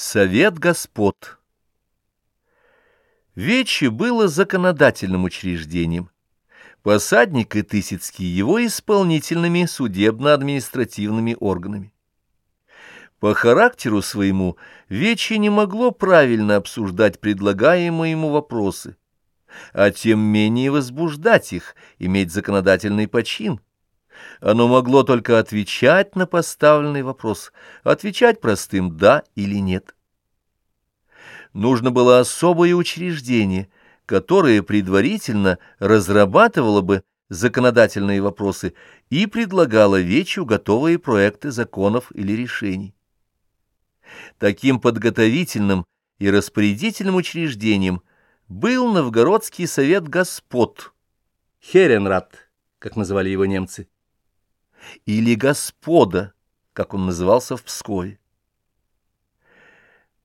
Совет господ Вече было законодательным учреждением. Посадник и Тысяцкий его исполнительными судебно-административными органами. По характеру своему Вече не могло правильно обсуждать предлагаемые ему вопросы, а тем менее возбуждать их, иметь законодательный почин – оно могло только отвечать на поставленный вопрос, отвечать простым «да» или «нет». Нужно было особое учреждение, которое предварительно разрабатывало бы законодательные вопросы и предлагало Вечу готовые проекты законов или решений. Таким подготовительным и распорядительным учреждением был Новгородский совет господ, Херенрат, как называли его немцы, или господа, как он назывался в Пскове.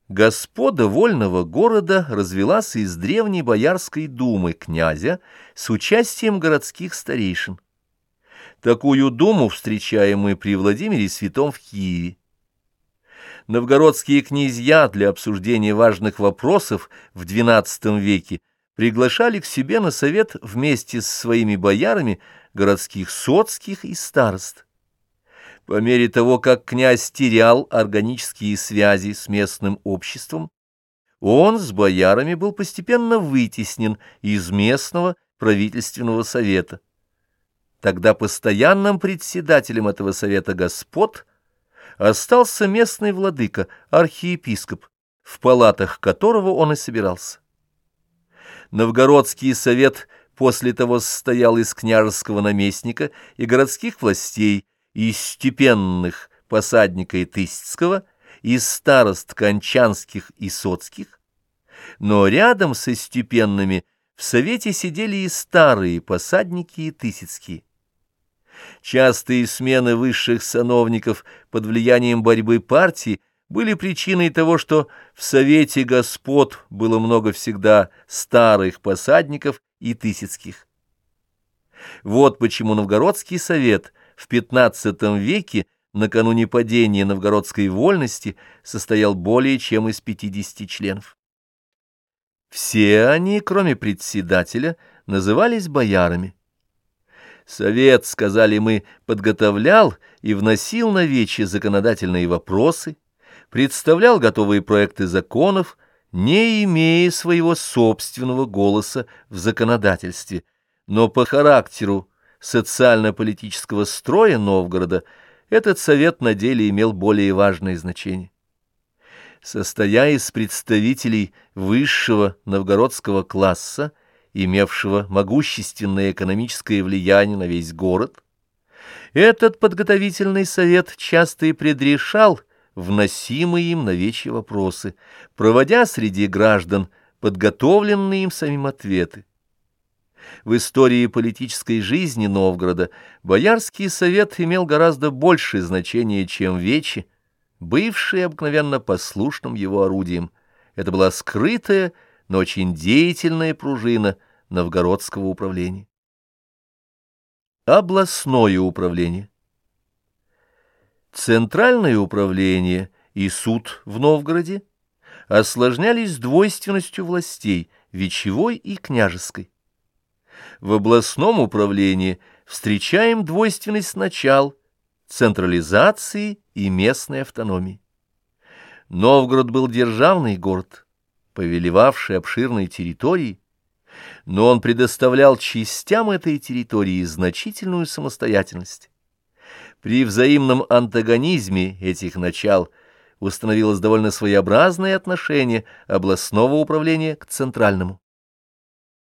Господа вольного города развелась из древней Боярской думы князя с участием городских старейшин. Такую думу встречаем мы при Владимире Святом в Киеве. Новгородские князья для обсуждения важных вопросов в XII веке приглашали к себе на совет вместе с своими боярами городских соцких и старост. По мере того, как князь терял органические связи с местным обществом, он с боярами был постепенно вытеснен из местного правительственного совета. Тогда постоянным председателем этого совета господ остался местный владыка, архиепископ, в палатах которого он и собирался. Новгородский совет после того состоял из княжеского наместника и городских властей, из степенных посадника и Тысяцкого, из старост кончанских и соцких, но рядом со степенными в совете сидели и старые посадники и Тысяцкие. Частые смены высших сановников под влиянием борьбы партии были причиной того, что в Совете Господ было много всегда старых посадников и Тысяцких. Вот почему Новгородский совет в XV веке накануне падения новгородской вольности состоял более чем из 50 членов. Все они, кроме председателя, назывались боярами. Совет, сказали мы, подготовлял и вносил на вече законодательные вопросы, представлял готовые проекты законов, не имея своего собственного голоса в законодательстве, но по характеру социально-политического строя Новгорода этот совет на деле имел более важное значение. Состоя из представителей высшего новгородского класса, имевшего могущественное экономическое влияние на весь город, этот подготовительный совет часто и предрешал вносимые им новечьи вопросы, проводя среди граждан подготовленные им самим ответы. В истории политической жизни Новгорода Боярский совет имел гораздо большее значение, чем Вечи, бывший обыкновенно послушным его орудием. Это была скрытая, но очень деятельная пружина новгородского управления. Областное управление Центральное управление и суд в Новгороде осложнялись двойственностью властей, вечевой и княжеской. В областном управлении встречаем двойственность начал, централизации и местной автономии. Новгород был державный город, повелевавший обширной территорией, но он предоставлял частям этой территории значительную самостоятельность. При взаимном антагонизме этих начал установилось довольно своеобразное отношение областного управления к центральному.